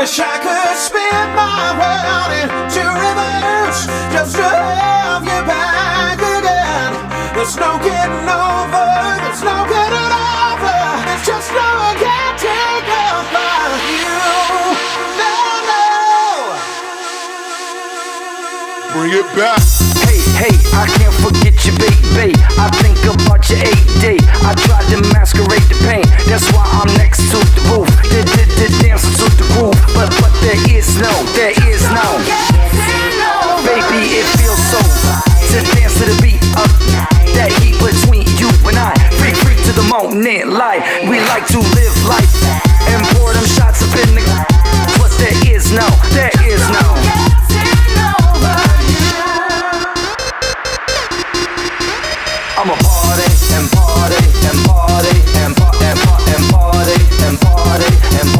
Wish I could spin my world into reverse just to have you back again. There's no getting over, there's no getting over. It's just no one can take over you. No, no. Bring it back. Hey, hey, I can't forget you, baby. I think about your Like to live life and pour them shots up in the. But there is no, there is no. I'ma party and party and party and pa- and pa- and party and party and party